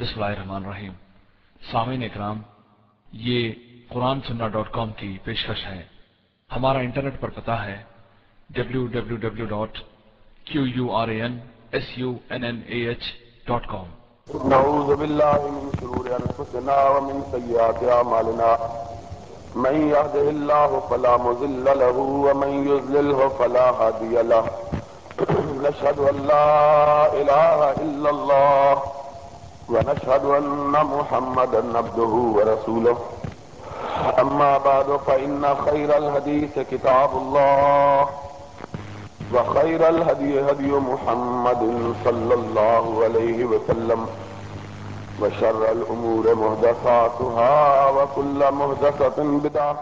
بسم اللہ الرحمن الرحیم۔ سامعین اکرام، یہ قرآن سننا ڈاٹ کام کی پیشکش ہے۔ ہمارا انٹرنیٹ پر پتا ہے W W W dot Q U R A N S U N N A H dot com نعوذ بالله من شرور أنفسنا ومن سيئات أعمالنا من يهده الله فلا مضل له ومن يضلله فلا هادي له۔ نشهد أن لا إله إلا الله ونشهد أن محمدا عبده ورسوله. أما بعد، فإن خير الحديث كتاب الله، وخير الهدي هدي محمد صلى الله عليه وسلم، وشر الأمور مهدساتها وكل مهدسة بدعة،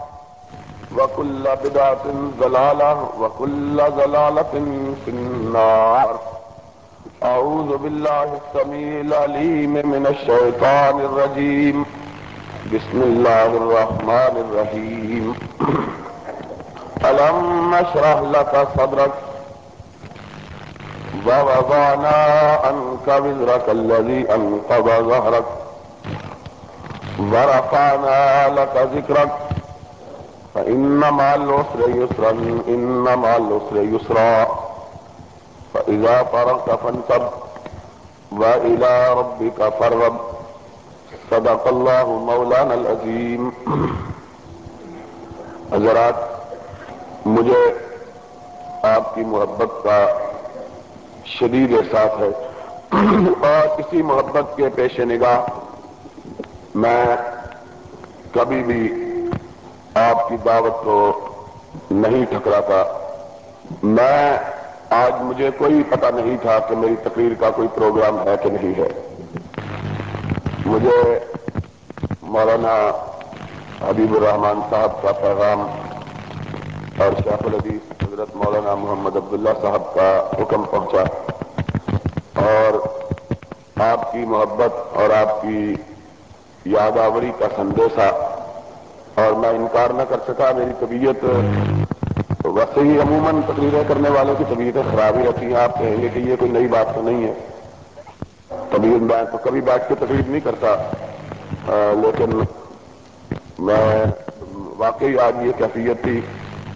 وكل بدعة ضلالة، وكل ضلالة في النار. أعوذ بالله السميع العليم من الشيطان الرجيم. بسم الله الرحمن الرحيم. ألم نشرح لك صدرك؟ ووضعنا عنك وزرك الذي أنقض ظهرك. ورفعنا لك ذكرك. فإن مع العسر يسرا، إن مع العسر يسرا. فإذا فرغت فانصب وإلى ربك فارغب. صدق الله مولانا العظيم. حضرات، مجھے آپ کی محبت کا شدید احساس ہے اور اسی محبت کے پیش نگاہ میں کبھی بھی آپ کی دعوت کو نہیں ٹھکراتا۔ میں آج مجھے کوئی پتہ نہیں تھا کہ میری تقریر کا کوئی پروگرام ہے کہ نہیں ہے۔ مجھے مولانا حبیب الرحمان صاحب کا پیغام اور شیخ الحدیث حضرت مولانا محمد عبداللہ صاحب کا حکم پہنچا۔ اور آپ کی محبت اور آپ کی یاد آوری کا سندیشہ اور میں انکار نہ کر سکا، میری طبیعت ویسے ہی عموماً تقریریں کرنے والوں کی طبیعتیں خراب ہی رہتی ہیں، آپ کہیں گے کہ یہ کوئی نئی بات تو نہیں ہے۔ طبیعت میں تو کبھی بیٹھ کے تقریر نہیں کرتا۔ لیکن میں واقعی آج یہ کیفیت تھی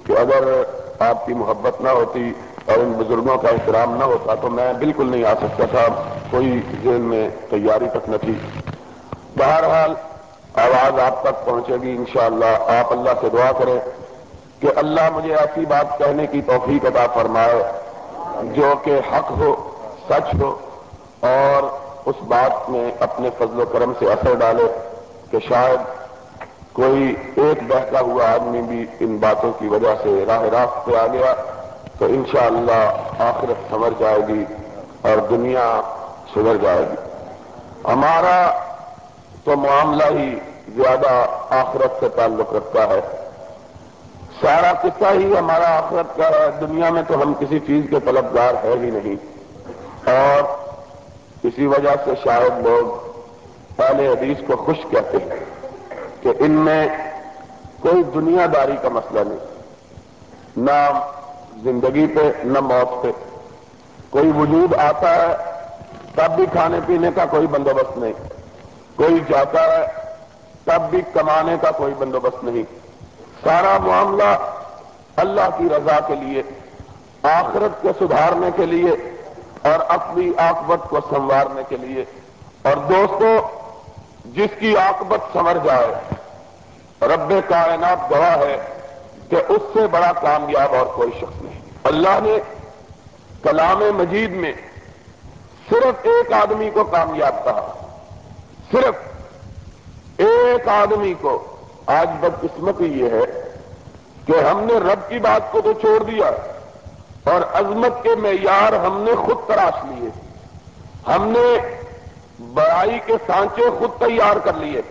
کہ اگر آپ کی محبت نہ ہوتی اور ان بزرگوں کا احترام نہ ہوتا تو میں بالکل نہیں آ سکتا تھا، کوئی ذہن میں تیاری تک نہ تھی۔ بہرحال آواز آپ تک پہنچے گی انشاءاللہ، آپ اللہ سے دعا کریں۔ کہ اللہ مجھے ایسی بات کہنے کی توفیق عطا فرمائے جو کہ حق ہو، سچ ہو، اور اس بات میں اپنے فضل و کرم سے اثر ڈالے کہ شاید کوئی ایک بہتا ہوا آدمی بھی ان باتوں کی وجہ سے راہ راست پہ آ گیا تو انشاءاللہ آخرت سمر جائے گی اور دنیا سدھر جائے گی۔ ہمارا تو معاملہ ہی زیادہ آخرت سے تعلق رکھتا ہے۔ سارا قصہ ہی ہمارا آخرت کا ہے۔ دنیا میں تو ہم کسی چیز کے طلبگار ہے ہی نہیں۔ اور اسی وجہ سے شاید لوگ پہلے حدیث کو خوش کہتے ہیں کہ ان میں کوئی دنیا داری کا مسئلہ نہیں۔ نہ زندگی پہ، نہ موت پہ۔ کوئی وجود آتا ہے، تب بھی کھانے پینے کا کوئی بندوبست نہیں۔ کوئی جاتا ہے، تب بھی کمانے کا کوئی بندوبست نہیں۔ سارا معاملہ اللہ کی رضا کے لیے، آخرت کے سدھارنے کے لیے اور اپنی آکبت کو سنوارنے کے لیے۔ اور دوستوں جس کی آکبت سمر جائے، رب کائنات گواہ ہے کہ اس سے بڑا کامیاب اور کوئی شخص نہیں۔ اللہ نے کلام مجید میں صرف ایک آدمی کو کامیاب کہا۔ صرف ایک آدمی کو آج بدقسمتی یہ ہے کہ ہم نے رب کی بات کو تو چھوڑ دیا اور عظمت کے معیار ہم نے خود تراش لیے۔ ہم نے بڑائی کے سانچے خود تیار کر لیے۔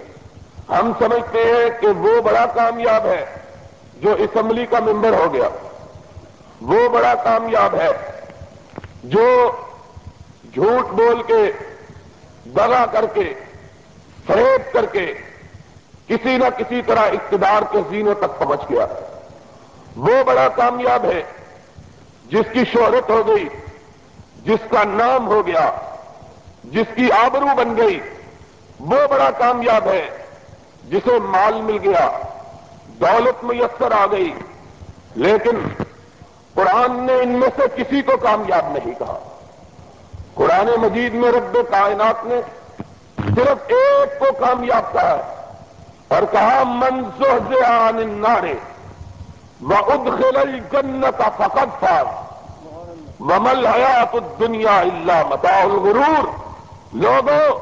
ہم سمجھتے ہیں کہ وہ بڑا کامیاب ہے جو اسمبلی کا ممبر ہو گیا۔ وہ بڑا کامیاب ہے جو جھوٹ بول کے دگا کر کے، فریب کر کے کسی نہ کسی طرح اقتدار کے زینوں تک پہنچ گیا۔ وہ بڑا کامیاب ہے، جس کی شہرت ہو گئی، جس کا نام ہو گیا، جس کی آبرو بن گئی، وہ بڑا کامیاب ہے، جسے مال مل گیا، دولت میسر آ گئی۔ لیکن قرآن نے ان میں سے کسی کو کامیاب نہیں کہا۔ قرآن مجید میں رب کائنات نے صرف ایک کو کامیاب کہا ہے۔ اور کہا منظور عن النار وادخل الجنة فقد فاز. ومل حیات الدنیا اللہ متاع الغرور. لوگوں،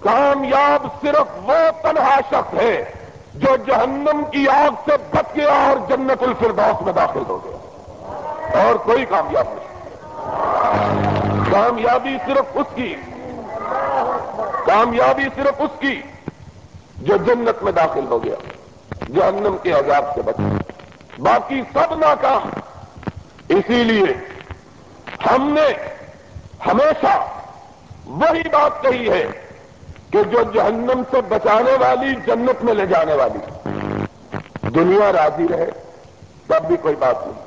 کامیاب صرف وہ تنہا شخص ہے جو جہنم کی آگ سے بچ گیا اور جنت الفردوس میں داخل ہو گیا۔ اور کوئی کامیاب نہیں۔ کامیابی صرف اس کی۔ کامیابی صرف اس کی۔ جو جنت میں داخل ہو گیا، جہنم کے عذاب سے بچ گیا باقی سب ناکام۔ اسی لیے ہم نے ہمیشہ وہی بات کہی ہے کہ جو جہنم سے بچانے والی جنت میں لے جانے والی، دنیا راضی رہے، تب بھی کوئی بات نہیں۔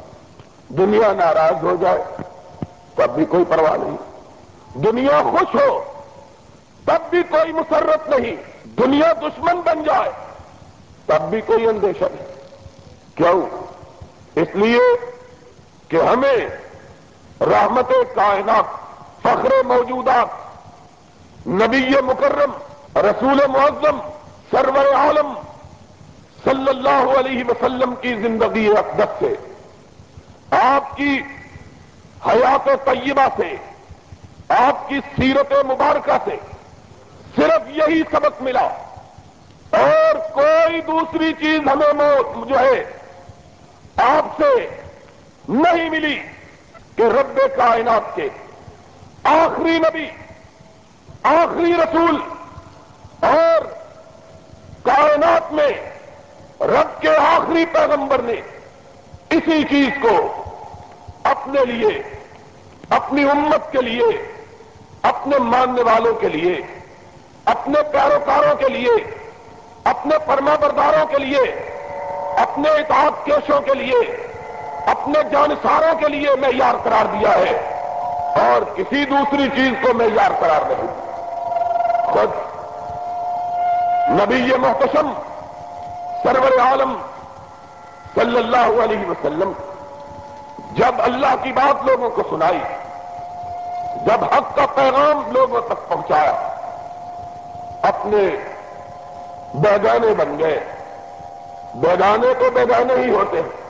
دنیا ناراض ہو جائے، تب بھی کوئی پرواہ نہیں۔ دنیا خوش ہو، تب بھی کوئی مسرت نہیں۔ دنیا دشمن بن جائے، تب بھی کوئی اندیشہ نہیں۔ کیوں؟ اس لیے کہ ہمیں رحمت کائنات، فخر موجودات، نبی مکرم، رسول معظم، سرور عالم صلی اللہ علیہ وسلم کی زندگی اقدس سے، آپ کی حیات طیبہ سے، آپ کی سیرت مبارکہ سے۔ صرف یہی سبق ملا۔ اور کوئی دوسری چیز ہمیں جو ہے آپ سے نہیں ملی کہ رب کائنات کے آخری نبی، آخری رسول اور کائنات میں رب کے آخری پیغمبر نے اسی چیز کو اپنے لیے، اپنی امت کے لیے، اپنے ماننے والوں کے لیے اپنے پیروکاروں کے لیے، اپنے پرما برداروں کے لیے، اپنے اطاعت کیشوں کے لیے، اپنے جانساروں کے لیے معیار قرار دیا ہے اور کسی دوسری چیز کو معیار قرار نہیں خود نبی محتشم، سرور عالم صلی اللہ علیہ وسلم، جب اللہ کی بات لوگوں کو سنائی، جب حق کا پیغام لوگوں تک پہنچایا اپنے بیگانے بن گئے۔ بیگانے تو بیگانے ہی ہوتے ہیں۔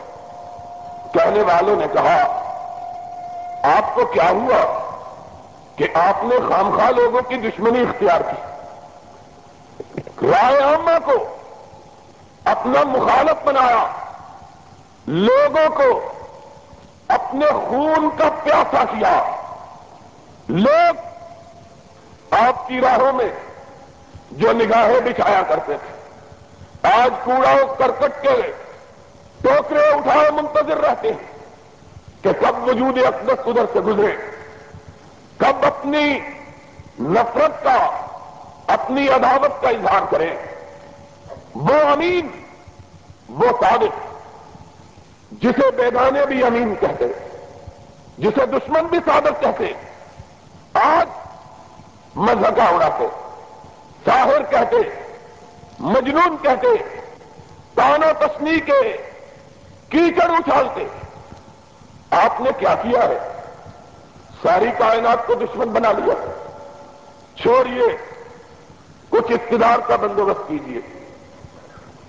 کہنے والوں نے کہا، آپ کو کیا ہوا کہ آپ نے خامخواہ لوگوں کی دشمنی اختیار کی؟ رائے عامہ کو اپنا مخالف بنایا۔ لوگوں کو اپنے خون کا پیاسا کیا۔ لوگ آپ کی راہوں میں جو نگاہیں بچھایا کرتے تھے۔ آج کوڑا کرکٹ کے ٹوکرے اٹھائے منتظر رہتے ہیں کہ کب وجود اقدس ادھر سے گزرے۔ کب اپنی نفرت کا، اپنی عداوت کا اظہار کریں وہ امین، وہ صادق، جسے بیگانے بھی امین کہتے، جسے دشمن بھی صادق کہتے۔ آج مذہقہ اڑاتے۔ ساحر کہتے مجنون کہتے تانا تسنی کے کیچڑ اچھالتے آپ نے کیا کیا ہے؟ ساری کائنات کو دشمن بنا لیا۔ چھوڑیے، کچھ اقتدار کا بندوبست کیجیے۔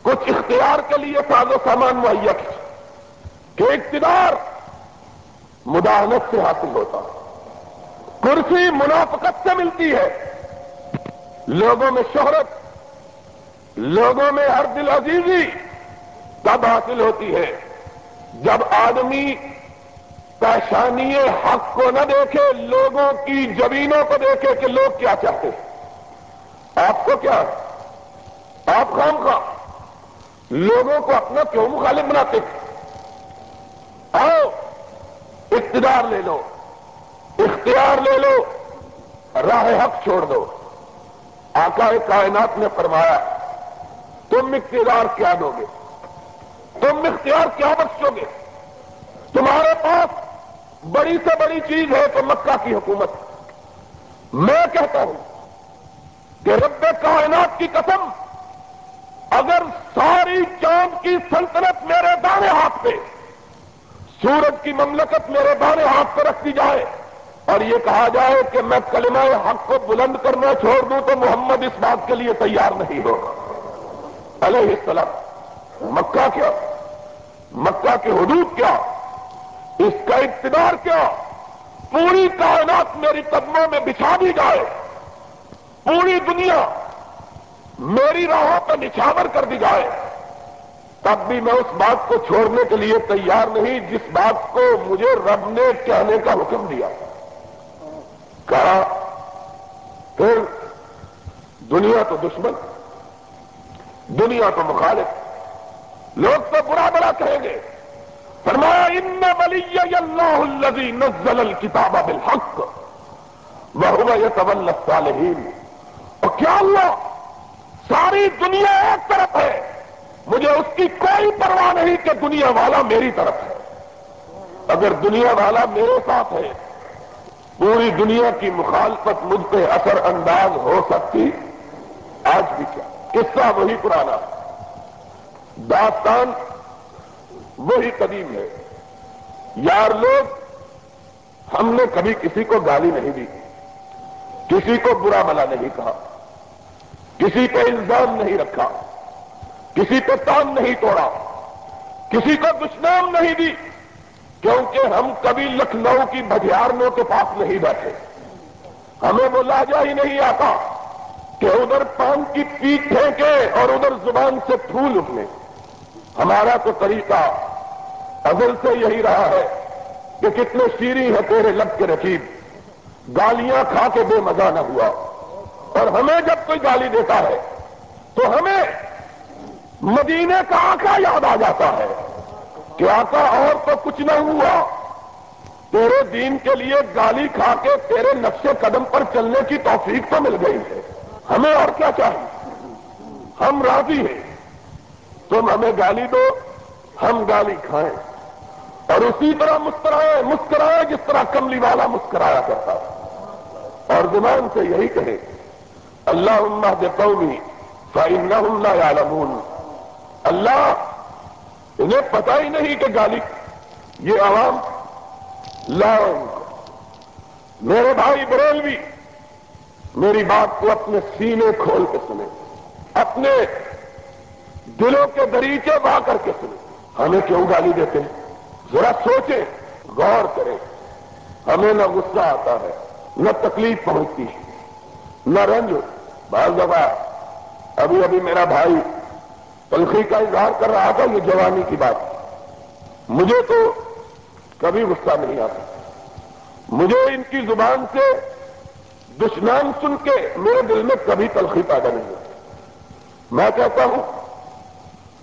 کچھ اختیار کے لیے ساز و سامان مہیا کہ اقتدار مداحنت سے حاصل ہوتا کرسی منافقت سے ملتی ہے۔ لوگوں میں شہرت، لوگوں میں ہر دل عزیزی تب حاصل ہوتی ہے جب آدمی پیشانی حق کو نہ دیکھے، لوگوں کی زمینوں کو دیکھے کہ لوگ کیا چاہتے ہیں۔ آپ کو کیا؟ آپ خام خواہ، لوگوں کو اپنا کیوں مخالف بناتے آؤ، اقتدار لے لو، اختیار لے لو، راہ حق چھوڑ دو۔ آقا کائنات نے فرمایا تم اقتدار کیا دو گے تم اختیار کیا بخشو گے تمہارے پاس بڑی سے بڑی چیز ہے تو مکہ کی حکومت۔ میں کہتا ہوں کہ رب کائنات کی قسم، اگر ساری چاند کی سلطنت میرے دانے ہاتھ پہ، سورج کی مملکت میرے دانے ہاتھ پہ رکھ دی جائے اور یہ کہا جائے کہ میں کلمہ حق کو بلند کرنا چھوڑ دوں تو محمد اس بات کے لیے تیار نہیں ہوگا علیہ السلام، مکہ کیا؟ مکہ کے حدود کیا؟ اس کا اقتدار کیا؟ پوری کائنات میری قدموں میں بچھا دی جائے۔ پوری دنیا میری راہوں پہ نچھاور کر دی جائے۔ تب بھی میں اس بات کو چھوڑنے کے لیے تیار نہیں جس بات کو مجھے رب نے کہنے کا حکم دیا۔ کہا پھر دنیا تو دشمن، دنیا تو مخالف۔ لوگ تو برا بڑا کہیں گے۔ فرمایا، ان ولی اللہ الذی نزل الکتاب بالحق وهو يتولى الصالحین۔ اور کیا اللہ ساری دنیا ایک طرف ہے؟ مجھے اس کی کوئی پرواہ نہیں کہ دنیا والا میری طرف ہے۔ اگر دنیا والا میرے ساتھ ہے پوری دنیا کی مخالفت مجھ پہ اثر انداز ہو سکتی؟ آج بھی کیا؟ قصہ وہی پرانا داستان وہی قدیم ہے۔ یار لوگ، ہم نے کبھی کسی کو گالی نہیں دی۔ کسی کو برا بلا نہیں کہا۔ کسی پہ الزام نہیں رکھا۔ کسی پہ تان نہیں توڑا۔ کسی کو دشنام نہیں دی۔ کیونکہ ہم کبھی لکھنؤ کی بھجیارنوں کے پاس نہیں بیٹھے۔ ہمیں وہ لاجا ہی نہیں آتا کہ ادھر پان کی پیٹ پھینکے اور ادھر زبان سے پھول اٹھنے۔ ہمارا تو طریقہ ازل سے یہی رہا ہے کہ کتنے شیریں ہیں تیرے لب کے رقیب۔ گالیاں کھا کے بے مزہ نہ ہوا۔ اور ہمیں جب کوئی گالی دیتا ہے تو ہمیں مدینے کا آقا یاد آ جاتا ہے۔ کہ آقا اور تو کچھ نہ ہوا۔ تیرے دین کے لیے گالی کھا کے تیرے نقشے قدم پر چلنے کی توفیق تو مل گئی ہے۔ ہمیں اور کیا چاہیے؟ ہم راضی ہیں۔ تم ہمیں گالی دو، ہم گالی کھائیں۔ اور اسی طرح مسکرائے مسکرائے جس طرح کملی والا مسکرایا کرتا۔ اور زبان سے یہی کہے اللہ عملہ دے قومی فائن عالمون اللہ انہیں پتا ہی نہیں کہ گالی یہ عوام لاؤں میرے بھائی بریلوی، میری بات کو اپنے سینے کھول کے سنے۔ اپنے دلوں کے دریچے بہا کر کے سنے۔ ہمیں کیوں گالی دیتے ہیں؟ ذرا سوچیں، غور کریں۔ ہمیں نہ غصہ آتا ہے، نہ تکلیف پہنچتی ہے۔ نہ رنج بعض دفعہ ابھی ابھی میرا بھائی تلخی کا اظہار کر رہا تھا، یہ جوانی کی بات۔ مجھے تو کبھی غصہ نہیں آتا۔ مجھے ان کی زبان سے دشنام سن کے میرے دل میں کبھی تلخی پیدا نہیں ہوتی۔ میں کہتا ہوں،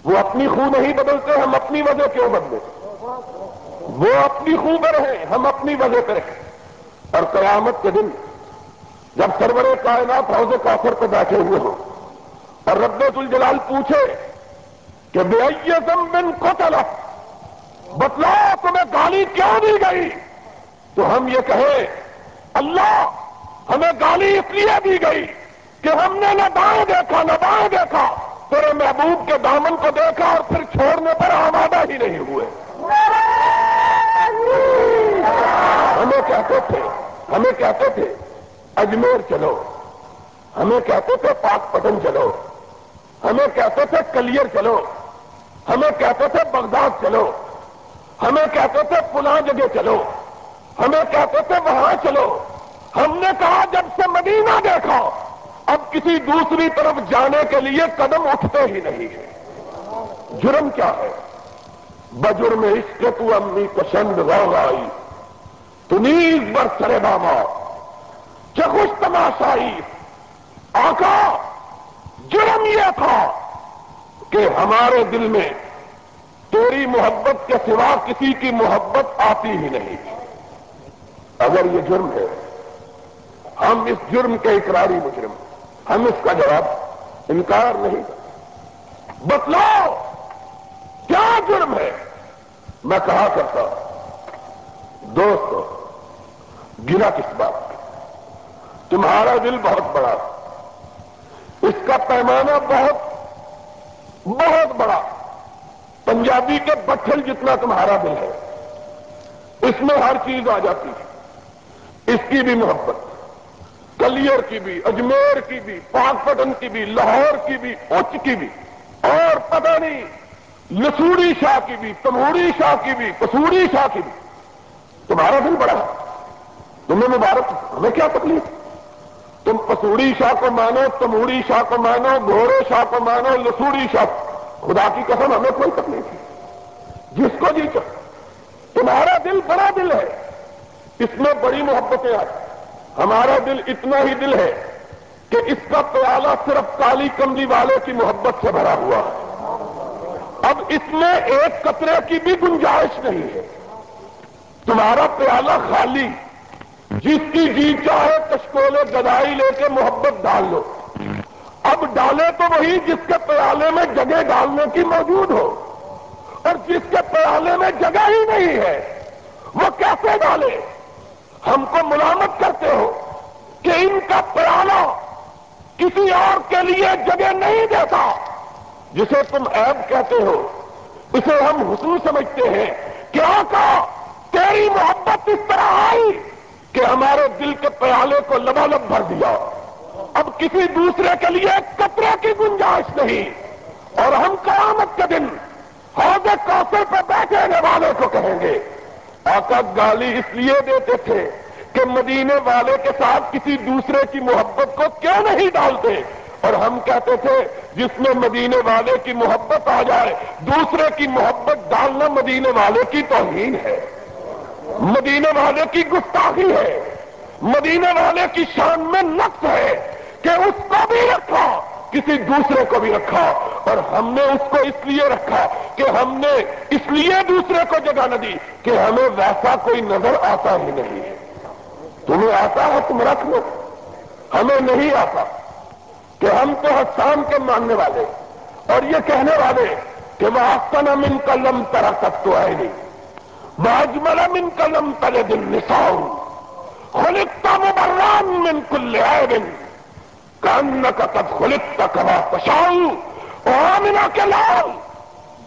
وہ اپنی خو نہیں بدلتے، ہم اپنی وجہ کیوں بدلے وہ اپنی خو میں رہیں، ہم اپنی وجہ پہ رہیں۔ اور قیامت کے دن، جب سرور کائنات حوض کافر پہ بیٹھے ہوئے ہوں اور رب الجلال پوچھے کہ بے بن کو چلا بتلاؤ تمہیں گالی کیوں دی گئی؟ تو ہم یہ کہیں اللہ ہمیں گالی اس لیے دی گئی کہ ہم نے نہ دائیں دیکھا، نہ بائیں دیکھا، تیرے محبوب کے دامن کو دیکھا اور پھر چھوڑنے پر آمادہ ہی نہیں ہوئے۔ ہمیں کہتے تھے، ہمیں کہتے تھے، اجمیر چلو۔ ہمیں کہتے تھے پاک پٹن چلو۔ ہمیں کہتے تھے کلیئر چلو۔ ہمیں کہتے تھے بغداد چلو۔ ہمیں کہتے تھے پلا جگہ چلو۔ ہمیں کہتے تھے وہاں چلو۔ ہم نے کہا جب سے مدینہ دیکھا، اب کسی دوسری طرف جانے کے لیے قدم اٹھتے ہی نہیں ہے جرم کیا ہے؟ بجرم عشق تو امی پسند رو آئی۔ تو نیز بر سرے بابا۔ چکش تماشائی۔ آقا، جرم یہ تھا۔ کہ ہمارے دل میں تیری محبت کے سوا کسی کی محبت آتی ہی نہیں۔ اگر یہ جرم ہے، ہم اس جرم کے اقراری مجرم ہم اس کا جواب انکار نہیں بتلاؤ کیا جرم ہے؟ میں کہا کرتا ہوں، دوستو گرا کس بات تمہارا دل بہت بڑا اس کا پیمانہ بہت بہت بڑا۔ پنجابی کے بٹھل جتنا تمہارا دل ہے، اس میں ہر چیز آ جاتی ہے۔ اس کی بھی محبت کلیئر کی بھی، اجمیر کی بھی، پاک پٹن کی بھی، لاہور کی بھی، اچ کی بھی۔ اور پتہ نہیں، لسوڑی شاہ کی بھی، تموڑی شاہ کی بھی کسوڑی شاہ کی بھی۔ تمہارا دل بڑا ہے۔ تمہیں مبارک، ہمیں کیا تکلیف؟ تم پسوڑی شاہ کو مانو، تموڑی شاہ کو مانو، گھوڑے شاہ کو مانو، لسوڑی شاہ۔ خدا کی قسم، ہمیں کوئی تکلیف نہیں۔ جس کو جی تمہارا دل بڑا دل ہے۔ اس میں بڑی محبتیں آئی ہمارا دل اتنا ہی دل ہے کہ اس کا پیالہ صرف کالی کملی والے کی محبت سے بھرا ہوا ہے۔ اب اس میں ایک قطرے کی بھی گنجائش نہیں ہے۔ تمہارا پیالہ خالی جس کی جی چاہے کشکولے گدائی لے کے محبت ڈال لو۔ اب ڈالے تو وہی جس کے پیالے میں جگہ ڈالنے کی موجود ہو۔ اور جس کے پیالے میں جگہ ہی نہیں ہے، وہ کیسے ڈالے؟ ہم کو ملامت کرتے ہو کہ ان کا پیالہ کسی اور کے لیے جگہ نہیں دیتا۔ جسے تم عیب کہتے ہو، اسے ہم حسن سمجھتے ہیں۔ کیا کہا؟ تیری محبت اس طرح آئی۔ کہ ہمارے دل کے پیالے کو لبالب بھر دیا۔ اب کسی دوسرے کے لیے کپڑے کی گنجائش نہیں۔ اور ہم قیامت کے دن حوض کوثر پہ بیٹھنے والے کو کہیں گے۔ آقا گالی اس لیے دیتے تھے کہ مدینے والے کے ساتھ کسی دوسرے کی محبت کو کیوں نہیں ڈالتے؟ اور ہم کہتے تھے، جس میں مدینے والے کی محبت آ جائے، دوسرے کی محبت ڈالنا مدینے والے کی توہین ہے۔ مدینے والے کی گستاخی ہے۔ مدینے والے کی شان میں نقص ہے کہ اس کو بھی رکھا، کسی دوسرے کو بھی رکھا۔ اور ہم نے اس کو اس لیے رکھا کہ ہم نے اس لیے دوسرے کو جگہ نہ دی کہ ہمیں ویسا کوئی نظر آتا ہی نہیں ہے۔ تمہیں آتا ہے تم رکھ لو۔ ہمیں نہیں آتا کہ ہم تو حسان کے ماننے والے اور یہ کہنے والے کہ وہ آسن امن قلم ترا تک تو ہے نہیں۔ باجمل امن قلم تلے دن نساؤ خلکتا مبران من کل بن کان کا تب خلکتا کبا پشاؤ آمنا کے لال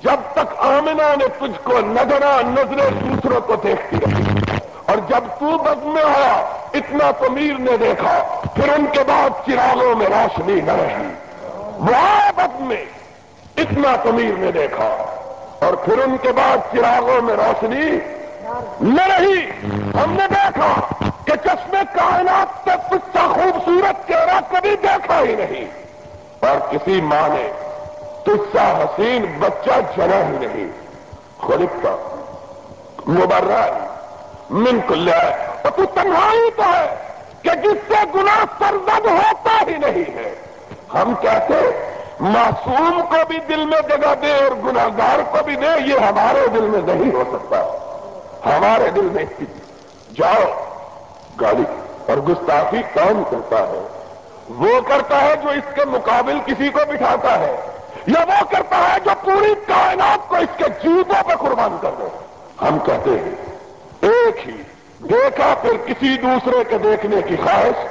جب تک آمنا نے تجھ کو نظرا نظریں دوسروں کو دیکھتی رہی اور جب تو بد میں آیا، اتنا تو میر نے دیکھا، پھر ان کے بعد چراغوں میں روشنی نہ رہی۔ وہ بد میں، اتنا تو میر نے دیکھا۔ اور پھر ان کے بعد چراغوں میں روشنی نہ رہی۔ ہم نے دیکھا کہ چشمے کائنات سے کچھ خوبصورت چہرہ کبھی دیکھا ہی نہیں۔ اور کسی ماں نے تجھ سا حسین بچہ جنا ہی نہیں۔ خلق کا مبرر من کل اور تو تنہائی تو ہے کہ جس سے گناہ سرزد ہوتا ہی نہیں ہے۔ ہم کہتے معصوم کو بھی دل میں جگہ دے اور گناگار کو بھی دے، یہ ہمارے دل میں نہیں ہو سکتا۔ ہمارے دل میں جاؤ گاڑی اور گستاخی کون کرتا ہے؟ وہ کرتا ہے جو اس کے مقابل کسی کو بٹھاتا ہے، یا وہ کرتا ہے جو پوری کائنات کو اس کے جوتوں پہ قربان کر دے۔ ہم کہتے ہیں، ایک ہی۔ دیکھا پھر کسی دوسرے کے دیکھنے کی خواہش۔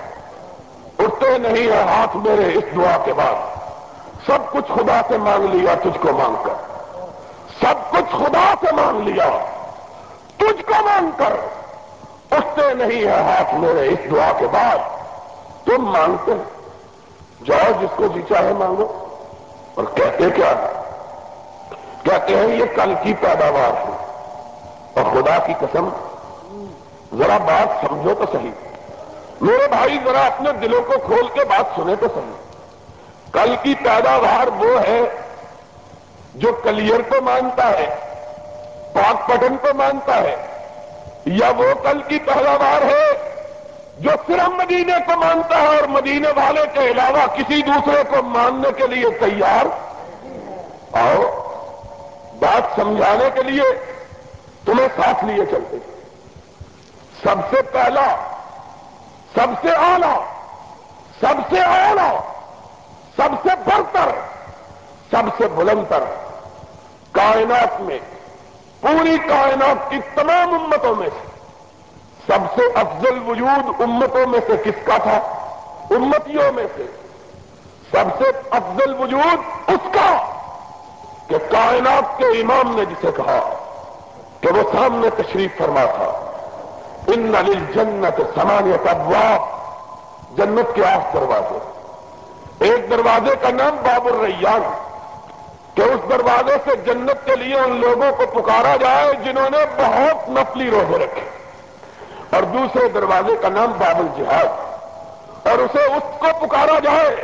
اٹھتے نہیں ہے ہاتھ میرے اس دعا کے بعد۔ سب کچھ خدا سے مانگ لیا تجھ کو مانگ کر۔ سب کچھ خدا سے مانگ لیا۔ تجھ کو مانگ کر۔ اٹھتے نہیں ہے ہاتھ میرے اس دعا کے بعد۔ تم مانگتے جاؤ جس کو جی چاہے مانگو۔ اور کہتے کیا؟ کہتے ہیں یہ کل کی پیداوار ہے۔ اور خدا کی قسم، ذرا بات سمجھو تو صحیح۔ میرے بھائی، ذرا اپنے دلوں کو کھول کے بات سنے تو صحیح۔ کل کی پیداوار وہ ہے جو کلیئر کو مانتا ہے، پاک پٹن کو مانتا ہے، یا وہ کل کی پیداوار ہے جو صرف مدینے کو مانتا ہے اور مدینے والے کے علاوہ کسی دوسرے کو ماننے کے لیے تیار؟ آؤ بات سمجھانے کے لیے تمہیں ساتھ لیے چلتے سب سے پہلا، سب سے آلہ سب سے اولا سب سے برتر، سب سے بلندر۔ کائنات میں، پوری کائنات کی تمام امتوں میں سے، سب سے افضل وجود امتوں میں سے کس کا تھا؟ امتیوں میں سے۔ سب سے افضل وجود اس کا کہ کائنات کے امام نے جسے کہا کہ وہ سامنے تشریف فرما تھا۔ ان نل جنت سمانیت ابواب، جنت کے آٹھ دروازے۔ ایک دروازے کا نام باب الریان کہ اس دروازے سے جنت کے لیے ان لوگوں کو پکارا جائے جنہوں نے بہت نفلی روزے رکھے۔ اور دوسرے دروازے کا نام باب الجہاد۔ اور اسے اس کو پکارا جائے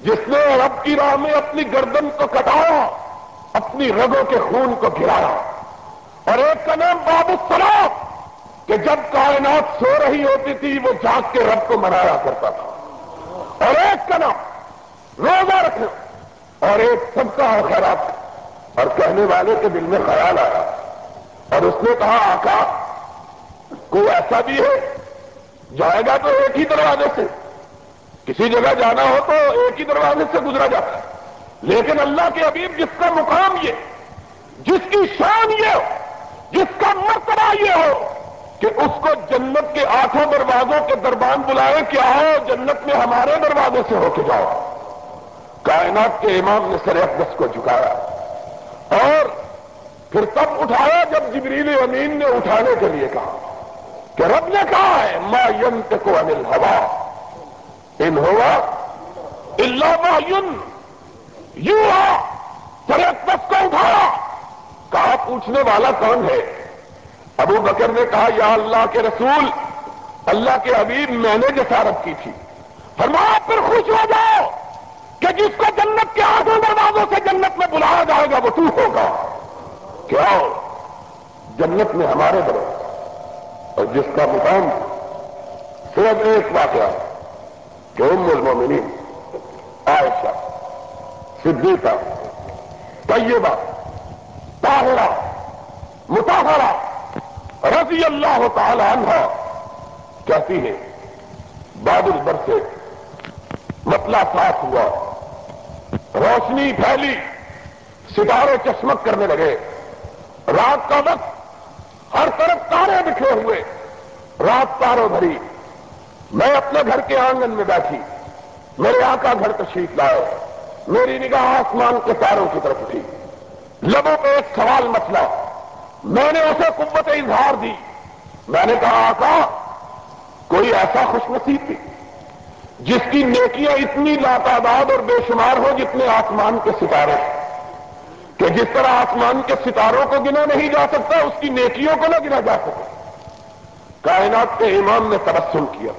جس نے رب کی راہ میں اپنی گردن کو کٹایا، اپنی رگوں کے خون کو گرایا۔ اور ایک کا نام باب السلام کہ جب کائنات سو رہی ہوتی تھی، وہ جاگ کے رب کو منایا کرتا تھا۔ اور ایک کا نام روزہ رکھنا اور ایک سب کا خیرات اور کہنے والے کے دل میں خیال آیا اور اس نے کہا، آقا، کوئی ایسا بھی ہے؟ جائے گا تو ایک ہی دروازے سے۔ کسی جگہ جانا ہو تو ایک ہی دروازے سے گزرا جاتا ہے لیکن اللہ کے حبیب جس کا مقام یہ، جس کی شان یہ ہو، جس کا مرتبہ یہ ہو کہ اس کو جنت کے آٹھوں دروازوں کے دربان بلائے کہ آؤ جنت میں ہمارے دروازے سے ہو کے جاؤ۔ کائنات کے امام نے سر اقدس کو جھکایا اور پھر تب اٹھایا جب جبریل امین نے اٹھانے کے لیے کہا کہ رب نے کہا ہے، ما ینت کو انل ہوا ان ہوا اللہ یون یو سر اقدس کو اٹھایا۔ کہا، پوچھنے والا کون ہے؟ ابو بکر نے کہا، یا اللہ کے رسول، اللہ کے حبیب میں نے جسارت کی تھی۔ فرمایا، پھر خوش ہو جاؤ کہ جس کو جنت کے آٹھوں دروازوں سے جنت میں بلایا جائے گا، وہ تو ہوگا۔ کیا جنت میں ہمارے دروازے اور جس کا مقام صرف ایک واقعہ کہ ام المومنین، عائشہ، صدیقہ، طیبہ، طاہرہ متاثرہ رضی اللہ تعالی عنہ کہتی ہے بادل بر سے مطلع صاف ہوا، روشنی پھیلی، ستارے چشمک کرنے لگے۔ رات کا وقت، ہر طرف تارے بکھرے ہوئے۔ رات تاروں بھری۔ میں اپنے گھر کے آنگن میں بیٹھی۔ میرے آقا گھر تشریف لائے۔ میری نگاہ آسمان کے تاروں کی طرف اٹھی۔ لبوں پہ ایک سوال مسئلہ۔ میں نے اسے قوت اظہار دی۔ میں نے کہا، آقا، کوئی ایسا خوش نصیب بھی جس کی نیکیاں اتنی لاتعداد اور بے شمار ہو جتنے آسمان کے ستارے کہ جس طرح آسمان کے ستاروں کو گنا نہیں جا سکتا، اس کی نیکیوں کو نہ گنا جا سکتا۔ کائنات کے امام نے تبسم کیا۔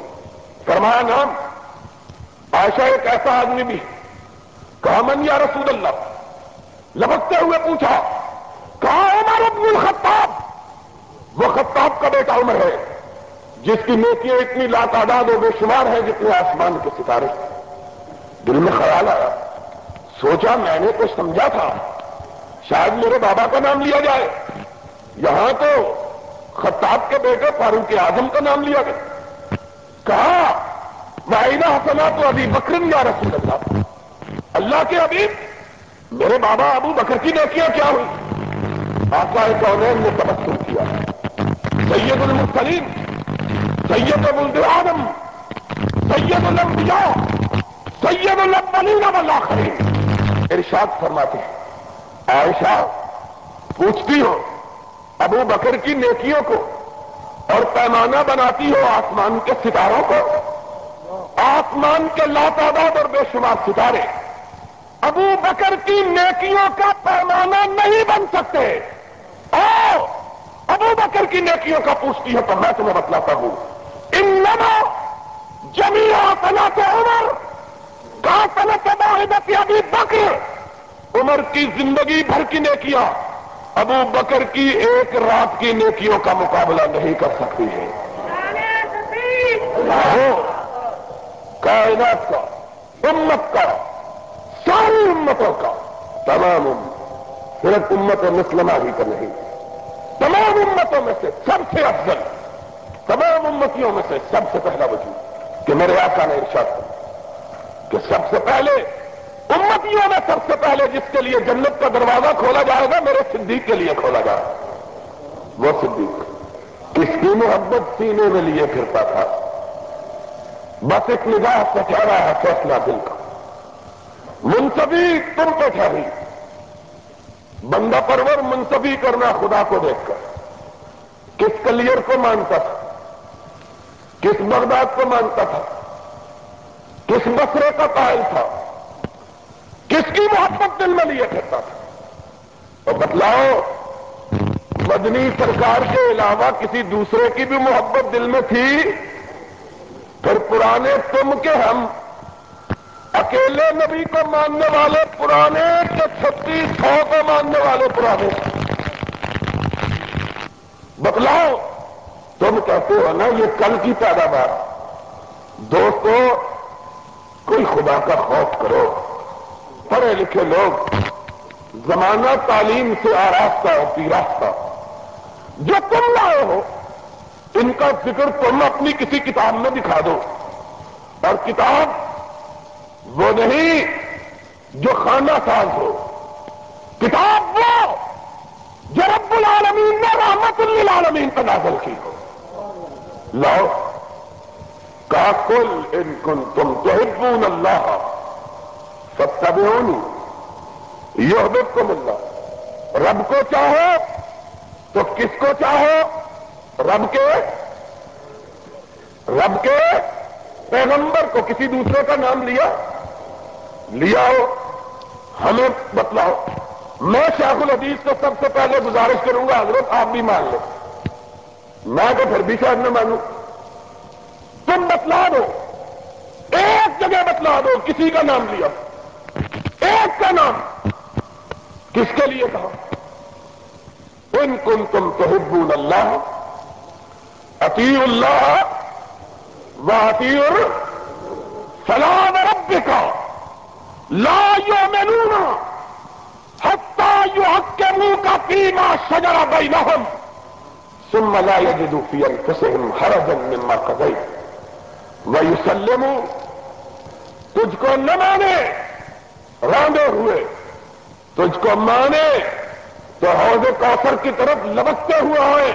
فرمایا نام عائشہ ایک ایسا آدمی بھی کہا، من یا رسول اللہ؟ لبکتے ہوئے پوچھا کہا عمر ابن الخطاب۔ وہ خطاب کا بیٹا عمر ہے، جس کی نیکیاں اتنی لاتعداد و بے شمار ہیں جتنے آسمان کے ستارے۔ دل میں خیال آیا۔ سوچا میں نے تو سمجھا تھا۔ شاید میرے بابا کا نام لیا جائے۔ یہاں تو خطاب کے بیٹے فاروق اعظم کا نام لیا گیا۔ کہا معینہ حسنا تو ابھی بکرن یا رسول اللہ اللہ کے حبیب میرے بابا ابو بکر کی نیکیاں کیا ہوئی؟ آقا کونین نے تبسم کیا۔ سید المسلیم سید ابو آدم، سید الانبیاء، سید الاولین والآخرین۔ ارشاد فرماتے ہیں، عائشہ، پوچھتی ہو، ابو بکر کی نیکیوں کو اور پیمانہ بناتی ہو آسمان کے ستاروں کو؟ آسمان کے لاتعداد اور بے شمار ستارے۔ ابو بکر کی نیکیوں کا پیمانہ نہیں بن سکتے۔ ابو بکر کی نیکیوں کا پوچھتی ہے تو میں تمہیں بتلاتا ہوں۔ ان لما جمیا صنعت عمر کا صنعت باحدت ابھی بکر؟ عمر کی زندگی بھر کی نیکیاں۔ ابو بکر کی ایک رات کی نیکیوں کا مقابلہ نہیں کر سکتی ہے۔ کائنات کا، امت کا، ساری امتوں کا، تمام امت صرف امت اور مسلمہ ہی کا نہیں، تمام امتوں میں سے سب سے افضل، تمام امتیوں میں سے سب سے پہلا وجود کہ میرے آقا نے ارشاد کیا کہ سب سے پہلے، امتیوں میں سب سے پہلے جس کے لیے جنت کا دروازہ کھولا جائے گا، میرے صدیق کے لیے کھولا جائے گا۔ وہ صدیق، کس کی محبت سینے میں لیے پھرتا تھا؟ بس ایک نگاہ سے کہہ رہا ہے فیصلہ دل کا۔ منصفی تم پہ ٹھہری بندہ پرور منصفی کرنا خدا کو دیکھ کر۔ کس کلیئر کو مانتا تھا؟ کس بغداد کو مانتا تھا؟ کس مسرے کا قائل تھا؟ کس کی محبت دل میں لیے کرتا تھا؟ تو بتلاؤ، مدنی سرکار کے علاوہ کسی دوسرے کی بھی محبت دل میں تھی؟ پھر پرانے تم کے ہم اکیلے نبی کو ماننے والے پرانے کے چھتیس سو کو ماننے والے پرانے؟ بتلاؤ، تم کہتے ہو نا یہ کل کی پیداوار۔ دوستو، کوئی خدا کا خوف کرو۔ پڑھے لکھے لوگ، زمانہ تعلیم سے آراستہ اور پیراستہ۔ جو تم لائے ہو، ان کا ذکر تم اپنی کسی کتاب میں دکھا دو۔ اور کتاب وہ نہیں جو خانہ ساز ہو۔ کتاب وہ جو رب العالمین نے رحمت للعالمین پر نازل کی ہو۔ لاؤ کا کل ان کن تم تو اللہ سب تب یہ کو ملنا رب کو چاہو تو کس کو چاہو؟ رب کے؟ رب کے پیغمبر کو کسی دوسرے کا نام لیا؟ لیا ہو ہمیں بتلاؤ۔ میں شیخ الحدیث کو سب سے پہلے گزارش کروں گا، حضرت آپ بھی مان لو میں تو پھر بھی شاید نہ مانوں۔ تم بتلا دو۔ ایک جگہ بتلا دو، کسی کا نام لیا۔ ایک کا نام۔ کس کے لیے کہا؟ ان کن تم تو اللہ عطی اللہ، و عطیر سلام رب کا لا یو مینونا ہتھا یو حق کے منہ کا لا يجدوا في انفسهم حرجا مما قضيت ويسلموا تجھ کو نہ مانے، راندے ہوئے، تجھ کو مانے تو حوض کوثر کی طرف لبکتے ہوئے ہوئے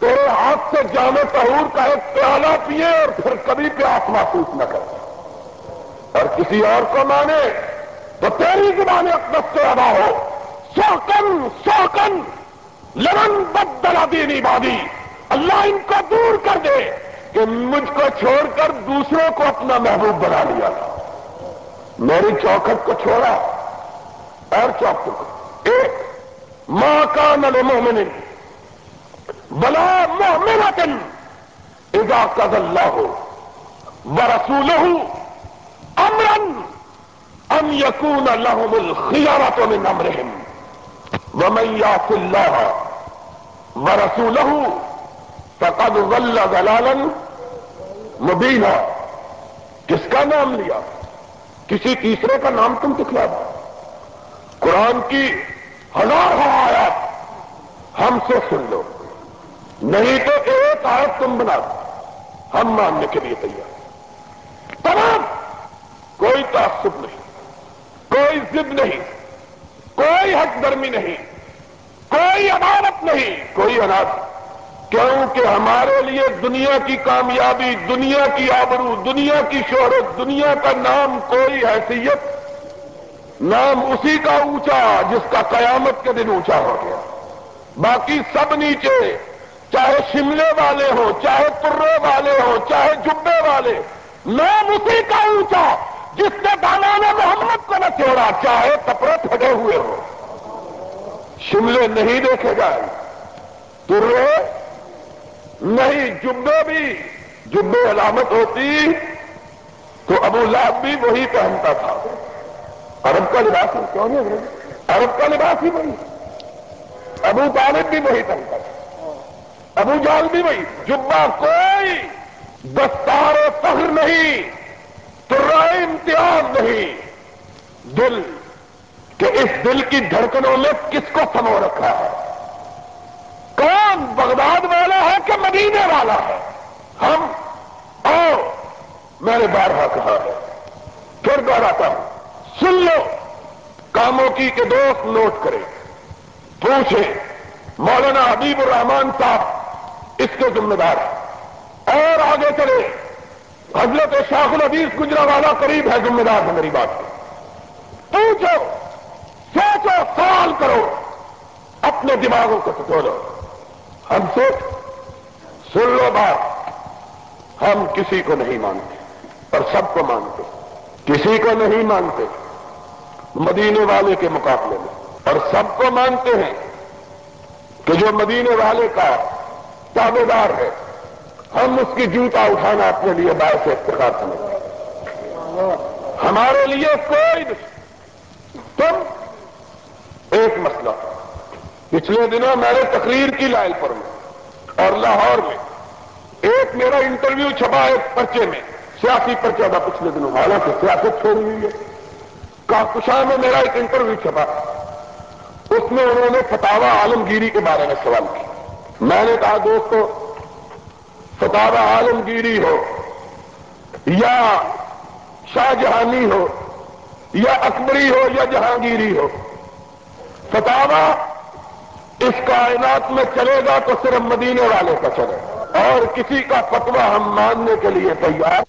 تیرے ہاتھ سے جامع تہور کا ایک پیالہ پیے اور پھر کبھی پیاس محسوس نہ کرے۔ اور کسی اور کو مانے تو تیری زبان اقدس سے ادا ہو۔ سوکن سوکن، لمن بدلا دینی بادی۔ اللہ ان کو دور کر دے کہ مجھ کو چھوڑ کر دوسروں کو اپنا محبوب بنا لیا۔ تھا میری چوکھٹ کو چھوڑا اور چوکٹ کو۔ ایک ماں کا نل مومن بلا محمد اذا قد اللہ ہو برسول امرن ام یقون لهم الخیارت من امرهم ومن یاس اللہ ورسوله فقد ضل ضلالا مبینا۔ کس کا نام لیا؟ کسی تیسرے کا نام تم دکھلا دو۔ قرآن کی ہزار آیات ہم سے سن لو۔ نہیں تو ایک آیت تم بنا دو۔ ہم ماننے کے لیے تیار۔ تمام کوئی تعصب نہیں، کوئی ضد نہیں، کوئی حق درمی نہیں، کوئی عدالت نہیں، کوئی اناج کیونکہ ہمارے لیے دنیا کی کامیابی، دنیا کی آبرو، دنیا کی شہرت، دنیا کا نام کوئی حیثیت، نام اسی کا اونچا جس کا قیامت کے دن اونچا ہو گیا۔ باقی سب نیچے، چاہے شملے والے ہوں، چاہے ترے والے ہوں، چاہے جبے والے، نام اسی کا اونچا۔ جس نے دانا نے محمد کو نہ چھوڑا چاہے کپڑے پھٹے ہوئے ہو شملے نہیں دیکھے گئے۔ ترے نہیں جبے بھی۔ جبے علامت ہوتی تو ابو لاب بھی وہی پہنتا تھا۔ عرب کا لباس کیوں نہیں عرب کا لباس ہی وہی۔ ابو طالب بھی وہی پہنتا تھا۔ ابو جال بھی وہی۔ جبا کوئی دستار فخر نہیں۔ تو رائے امتیاز نہیں۔ دل کہ اس دل کی دھڑکنوں میں کس کو سمو رکھا ہے؟ کون بغداد والا ہے کہ مدینے والا ہے؟ ہم آؤ میں نے بارہا کہا ہے؟ پھر دوہراتا ہوں۔ سن لو، کاموں کی کہ دوست نوٹ کرے۔ پوچھے، مولانا حبیب الرحمان صاحب، اس کے ذمہ دار اور آگے چلے۔ حضرت شاخ الحدیث گجرا والا قریب ہے، ذمہ دار ہے میری بات۔ پوچھو، سوچو، سوال کرو۔ اپنے دماغوں کو ٹٹولو ہم سے سن لو بات۔ ہم کسی کو نہیں مانتے اور سب کو مانتے۔ کسی کو نہیں مانتے، مدینے والے کے مقابلے میں۔ اور سب کو مانتے ہیں کہ جو مدینے والے کا تابے دار ہے۔ ہم اس کی جوتا اٹھانا اپنے لیے باعث افتخار سمجھتے ہیں۔ ہمارے لیے کوئی نہیں۔ تم ایک مسئلہ۔ پچھلے دنوں میں نے تقریر کی لائل پر میں اور لاہور میں ایک میرا انٹرویو چھپا ایک پرچے میں۔ سیاسی پرچہ تھا پچھلے دنوں۔ حالانکہ سیاست چھوڑی ہوئی ہے۔ کاشا میں میرا ایک انٹرویو چھپا۔ اس میں انہوں نے فتوا عالمگیری کے بارے میں سوال کیا۔ میں نے کہا، دوستو ستارہ عالمگیری ہو، یا شاہ جہانی ہو، یا اکبری ہو، یا جہانگیری ہو۔ ستارہ اس کائنات میں چلے گا تو صرف مدینے والے کا چلے اور کسی کا فتوا ہم ماننے کے لیے تیار